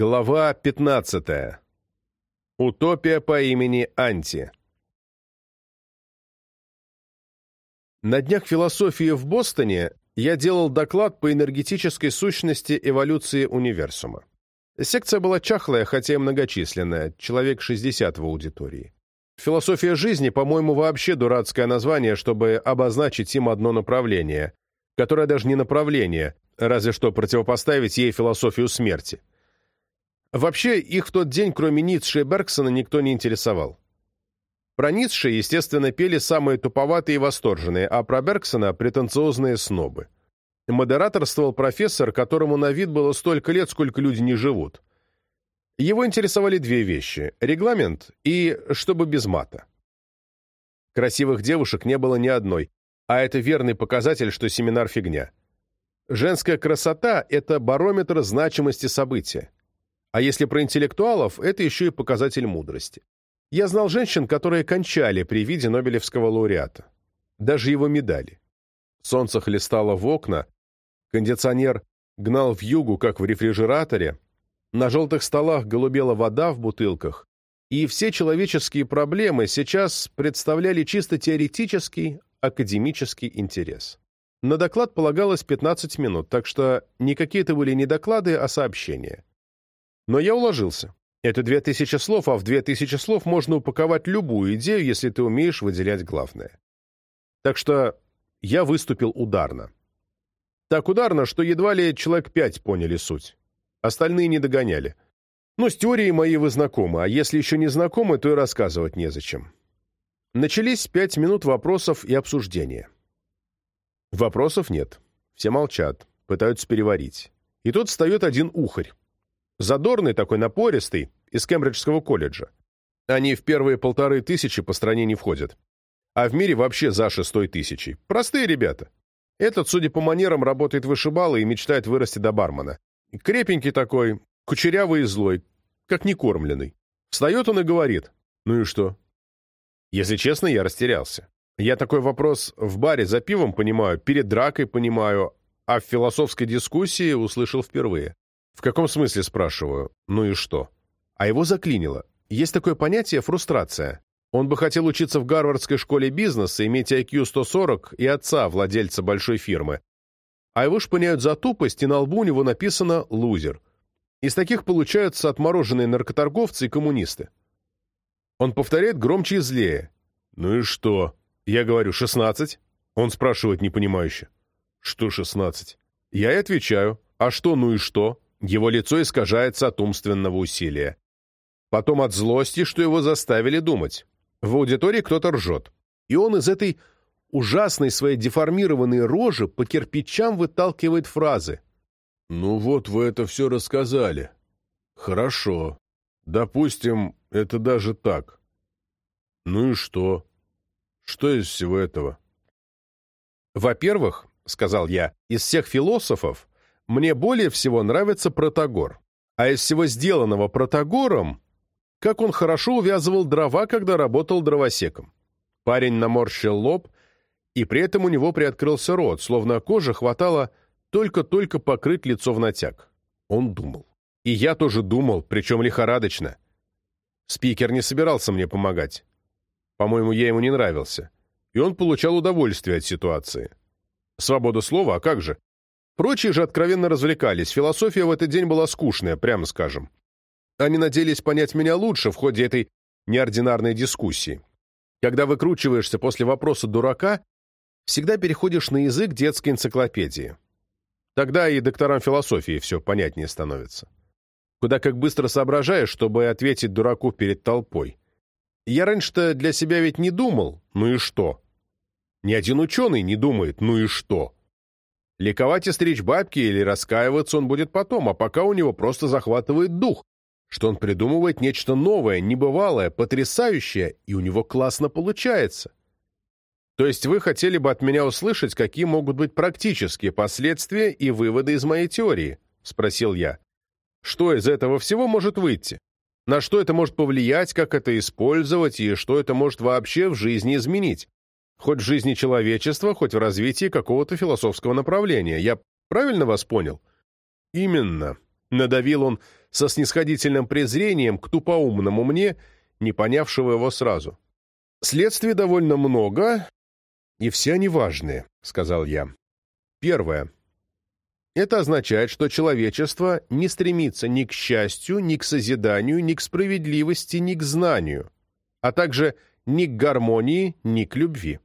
Глава 15. Утопия по имени Анти. На днях философии в Бостоне я делал доклад по энергетической сущности эволюции универсума. Секция была чахлая, хотя и многочисленная, человек 60 в аудитории. Философия жизни, по-моему, вообще дурацкое название, чтобы обозначить им одно направление, которое даже не направление, разве что противопоставить ей философию смерти. Вообще, их в тот день, кроме Ницше и Бергсона, никто не интересовал. Про Ницше, естественно, пели самые туповатые и восторженные, а про Бергсона — претенциозные снобы. Модераторствовал профессор, которому на вид было столько лет, сколько люди не живут. Его интересовали две вещи — регламент и чтобы без мата. Красивых девушек не было ни одной, а это верный показатель, что семинар — фигня. Женская красота — это барометр значимости события. А если про интеллектуалов, это еще и показатель мудрости. Я знал женщин, которые кончали при виде Нобелевского лауреата. Даже его медали. Солнце хлестало в окна, кондиционер гнал в югу, как в рефрижераторе, на желтых столах голубела вода в бутылках, и все человеческие проблемы сейчас представляли чисто теоретический, академический интерес. На доклад полагалось 15 минут, так что никакие это были не доклады, а сообщения. Но я уложился. Это две тысячи слов, а в две тысячи слов можно упаковать любую идею, если ты умеешь выделять главное. Так что я выступил ударно. Так ударно, что едва ли человек пять поняли суть. Остальные не догоняли. Ну, с теорией моей вы знакомы, а если еще не знакомы, то и рассказывать незачем. Начались пять минут вопросов и обсуждения. Вопросов нет. Все молчат, пытаются переварить. И тут встает один ухарь. Задорный такой, напористый, из Кембриджского колледжа. Они в первые полторы тысячи по стране не входят. А в мире вообще за шестой тысячей. Простые ребята. Этот, судя по манерам, работает вышибала и мечтает вырасти до бармена. Крепенький такой, кучерявый и злой, как некормленный. Встает он и говорит. Ну и что? Если честно, я растерялся. Я такой вопрос в баре за пивом понимаю, перед дракой понимаю, а в философской дискуссии услышал впервые. В каком смысле, спрашиваю? Ну и что? А его заклинило. Есть такое понятие фрустрация. Он бы хотел учиться в Гарвардской школе бизнеса, иметь IQ 140 и отца, владельца большой фирмы. А его шпыняют за тупость, и на лбу у него написано «лузер». Из таких получаются отмороженные наркоторговцы и коммунисты. Он повторяет громче и злее. «Ну и что?» Я говорю «шестнадцать». Он спрашивает непонимающе. «Что шестнадцать?» Я и отвечаю «А что, ну и что?» Его лицо искажается от умственного усилия. Потом от злости, что его заставили думать. В аудитории кто-то ржет. И он из этой ужасной своей деформированной рожи по кирпичам выталкивает фразы. «Ну вот вы это все рассказали. Хорошо. Допустим, это даже так. Ну и что? Что из всего этого?» «Во-первых, — сказал я, — из всех философов мне более всего нравится Протагор. А из всего сделанного Протагором, как он хорошо увязывал дрова, когда работал дровосеком. Парень наморщил лоб, и при этом у него приоткрылся рот, словно кожа хватало только-только покрыть лицо в натяг. Он думал. И я тоже думал, причем лихорадочно. Спикер не собирался мне помогать. По-моему, я ему не нравился. И он получал удовольствие от ситуации. Свобода слова, а как же? Прочие же откровенно развлекались, философия в этот день была скучная, прямо скажем. Они надеялись понять меня лучше в ходе этой неординарной дискуссии. Когда выкручиваешься после вопроса дурака, всегда переходишь на язык детской энциклопедии. Тогда и докторам философии все понятнее становится. Куда как быстро соображаешь, чтобы ответить дураку перед толпой. Я раньше-то для себя ведь не думал, ну и что? Ни один ученый не думает, ну и что? Ликовать и стричь бабки или раскаиваться он будет потом, а пока у него просто захватывает дух, что он придумывает нечто новое, небывалое, потрясающее, и у него классно получается. То есть вы хотели бы от меня услышать, какие могут быть практические последствия и выводы из моей теории? Спросил я. Что из этого всего может выйти? На что это может повлиять, как это использовать и что это может вообще в жизни изменить? Хоть в жизни человечества, хоть в развитии какого-то философского направления. Я правильно вас понял? Именно. Надавил он со снисходительным презрением к тупоумному мне, не понявшего его сразу. «Следствий довольно много, и все они важные», — сказал я. Первое. Это означает, что человечество не стремится ни к счастью, ни к созиданию, ни к справедливости, ни к знанию, а также ни к гармонии, ни к любви.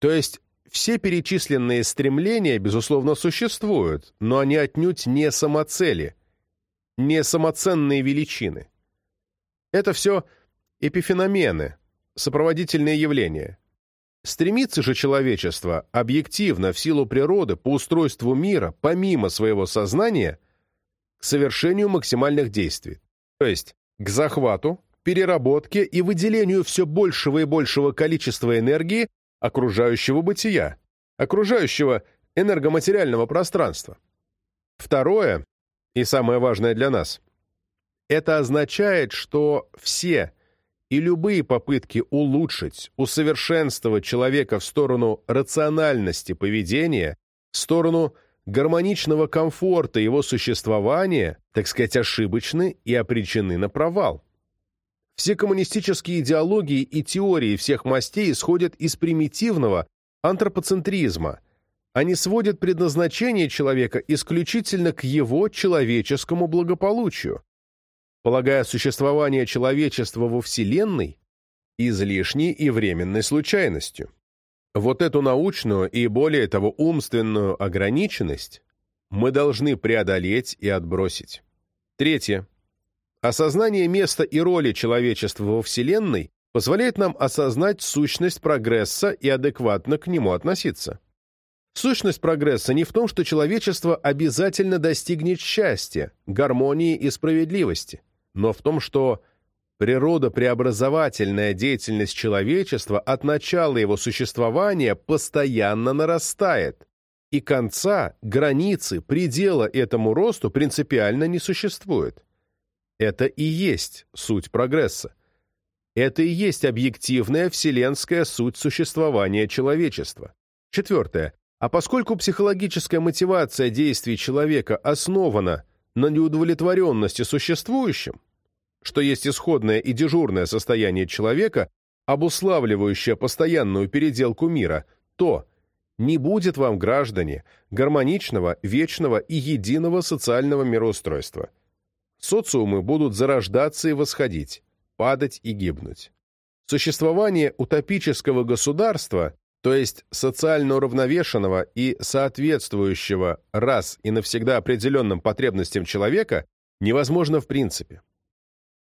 То есть все перечисленные стремления, безусловно, существуют, но они отнюдь не самоцели, не самоценные величины. Это все эпифеномены, сопроводительные явления. Стремится же человечество объективно в силу природы по устройству мира, помимо своего сознания, к совершению максимальных действий, то есть к захвату, переработке и выделению все большего и большего количества энергии окружающего бытия, окружающего энергоматериального пространства. Второе, и самое важное для нас, это означает, что все и любые попытки улучшить, усовершенствовать человека в сторону рациональности поведения, в сторону гармоничного комфорта его существования, так сказать, ошибочны и обречены на провал. Все коммунистические идеологии и теории всех мастей исходят из примитивного антропоцентризма. Они сводят предназначение человека исключительно к его человеческому благополучию, полагая существование человечества во Вселенной излишней и временной случайностью. Вот эту научную и, более того, умственную ограниченность мы должны преодолеть и отбросить. Третье. Осознание места и роли человечества во Вселенной позволяет нам осознать сущность прогресса и адекватно к нему относиться. Сущность прогресса не в том, что человечество обязательно достигнет счастья, гармонии и справедливости, но в том, что природопреобразовательная деятельность человечества от начала его существования постоянно нарастает, и конца, границы, предела этому росту принципиально не существует. Это и есть суть прогресса. Это и есть объективная вселенская суть существования человечества. Четвертое. А поскольку психологическая мотивация действий человека основана на неудовлетворенности существующим, что есть исходное и дежурное состояние человека, обуславливающее постоянную переделку мира, то не будет вам, граждане, гармоничного, вечного и единого социального мироустройства – социумы будут зарождаться и восходить, падать и гибнуть. Существование утопического государства, то есть социально уравновешенного и соответствующего раз и навсегда определенным потребностям человека, невозможно в принципе.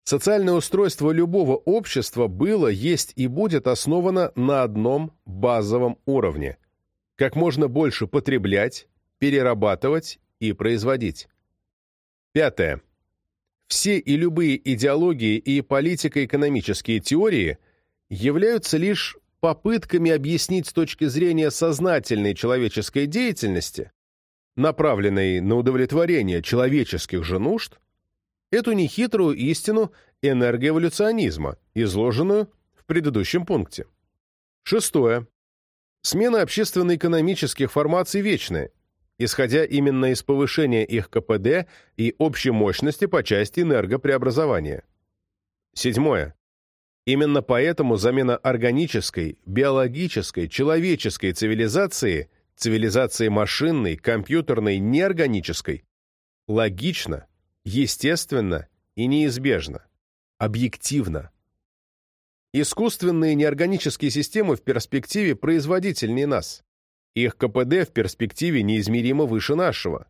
Социальное устройство любого общества было, есть и будет основано на одном базовом уровне – как можно больше потреблять, перерабатывать и производить. Пятое. Все и любые идеологии и политико-экономические теории являются лишь попытками объяснить с точки зрения сознательной человеческой деятельности, направленной на удовлетворение человеческих же нужд, эту нехитрую истину энергоэволюционизма, изложенную в предыдущем пункте. Шестое. Смена общественно-экономических формаций вечная, исходя именно из повышения их КПД и общей мощности по части энергопреобразования. Седьмое. Именно поэтому замена органической, биологической, человеческой цивилизации, цивилизации машинной, компьютерной, неорганической, логично, естественно и неизбежно, объективно. Искусственные неорганические системы в перспективе производительнее нас. Их КПД в перспективе неизмеримо выше нашего.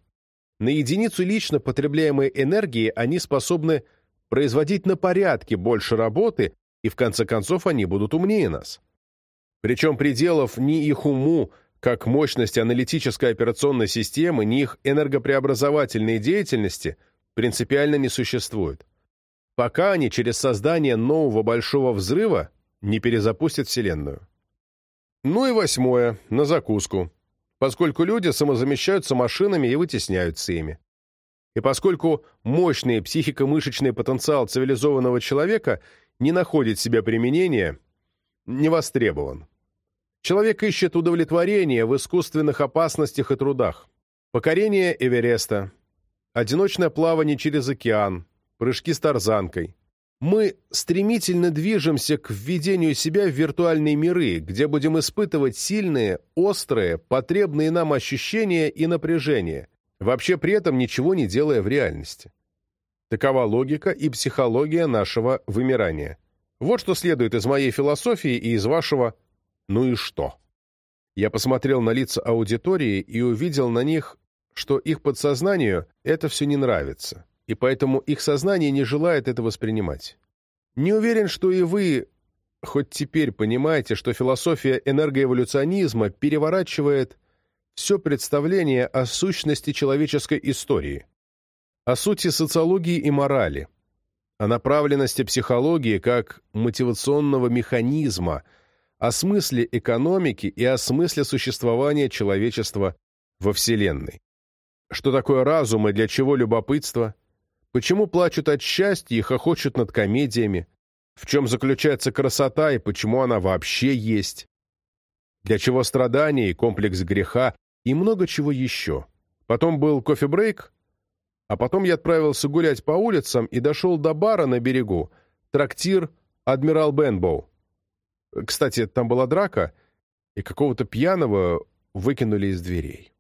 На единицу лично потребляемой энергии они способны производить на порядки больше работы, и в конце концов они будут умнее нас. Причем пределов ни их уму, как мощности аналитической операционной системы, ни их энергопреобразовательной деятельности принципиально не существует. Пока они через создание нового большого взрыва не перезапустят Вселенную. Ну и восьмое, на закуску, поскольку люди самозамещаются машинами и вытесняются ими. И поскольку мощный психико-мышечный потенциал цивилизованного человека не находит себе применения, не востребован. Человек ищет удовлетворение в искусственных опасностях и трудах. Покорение Эвереста, одиночное плавание через океан, прыжки с тарзанкой. Мы стремительно движемся к введению себя в виртуальные миры, где будем испытывать сильные, острые, потребные нам ощущения и напряжение, вообще при этом ничего не делая в реальности. Такова логика и психология нашего вымирания. Вот что следует из моей философии и из вашего «ну и что?». Я посмотрел на лица аудитории и увидел на них, что их подсознанию это все не нравится, и поэтому их сознание не желает это воспринимать. Не уверен, что и вы хоть теперь понимаете, что философия энергоэволюционизма переворачивает все представление о сущности человеческой истории, о сути социологии и морали, о направленности психологии как мотивационного механизма, о смысле экономики и о смысле существования человечества во Вселенной. Что такое разум и для чего любопытство? Почему плачут от счастья и хохочут над комедиями? В чем заключается красота и почему она вообще есть? Для чего страдания и комплекс греха и много чего еще? Потом был кофе-брейк, а потом я отправился гулять по улицам и дошел до бара на берегу, трактир «Адмирал Бенбоу». Кстати, там была драка, и какого-то пьяного выкинули из дверей.